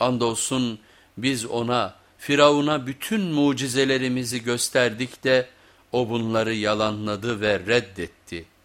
Andolsun biz ona, Firavun'a bütün mucizelerimizi gösterdik de o bunları yalanladı ve reddetti.''